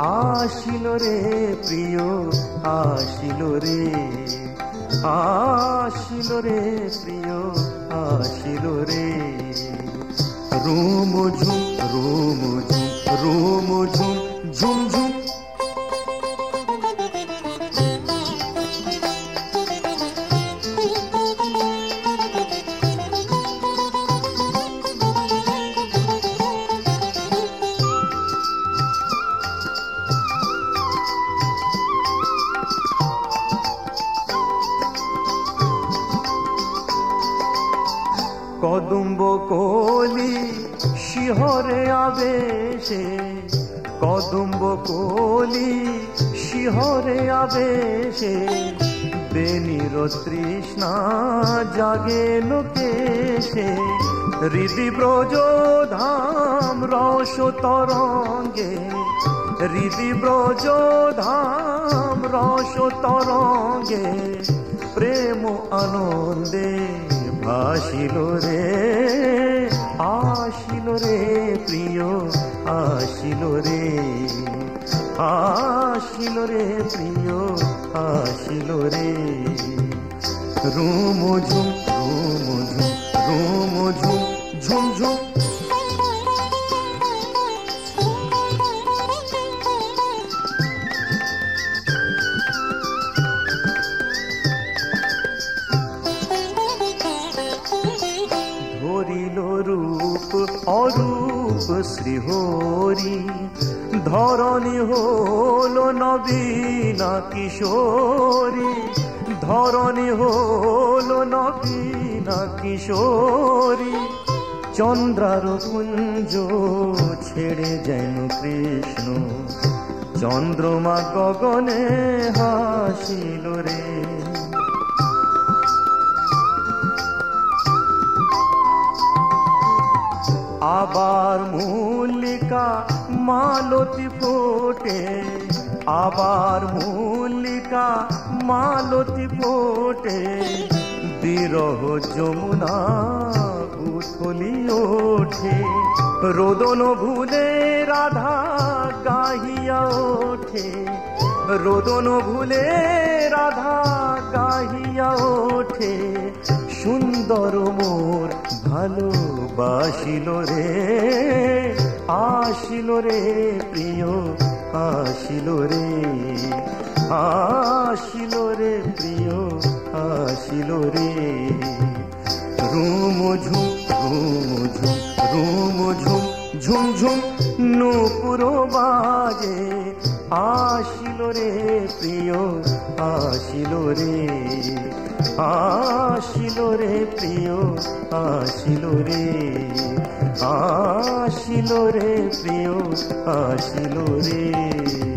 আসিল রে প্রিয়, আসিল রে। আসিল রে প্রিয়, আসিল রে। রুম ঝুম রুম ঝুম রুম ঝুম ঝুম কদম্ব কলি শিহরে আবেশে, কদম্ব কলি শিহরে আবেশে। বেনির তৃষ্ণা জাগে লোকেশে, হৃদি ব্রজ ধাম রস তরঙ্গে। হৃদি ব্রজ ধাম রস তরঙ্গে, প্রেম আনন্দে ভাসিল রে, আসিল রে প্রিয়, আসিল রে। আসিল রে প্রিয়, আসিল রে। রুম ঝুম রুম ঝুম রুম ঝুম ঝুম ঝুম ধরিল রূপ, অরূপ শ্রীহরি। ধরণী হল নবীনা কিশোরী। ধরণী হল নবীনা কিশোরী। চন্দ্রার কুঞ্জ ছেড়ে যেন কৃষ্ণ। চন্দ্রমা গগনে হাসিল রে। মালতী ফোটে, আবার মল্লিকা মালতী ফোটে। বিরহ যমুনা উথলি ওঠে, রোদন ভুলে রাধা গাহিয়া ওঠে। রোদন ভুলে রাধা গাহিয়া ওঠে, সুন্দর মোর ভালোবাসিল রে। আসিল রে প্রিয়, আসিল রে। আসিল রে প্রিয়, আসিল রে। রুম ঝুম রুম ঝুম রুম ঝুম ঝুম ঝুম, নূপুর বাজে। আসিল রে প্রিয়, আসিল রে। আসিল রে প্রিয়, আসিল রে। আসিল রে প্রিয় আসিল রে।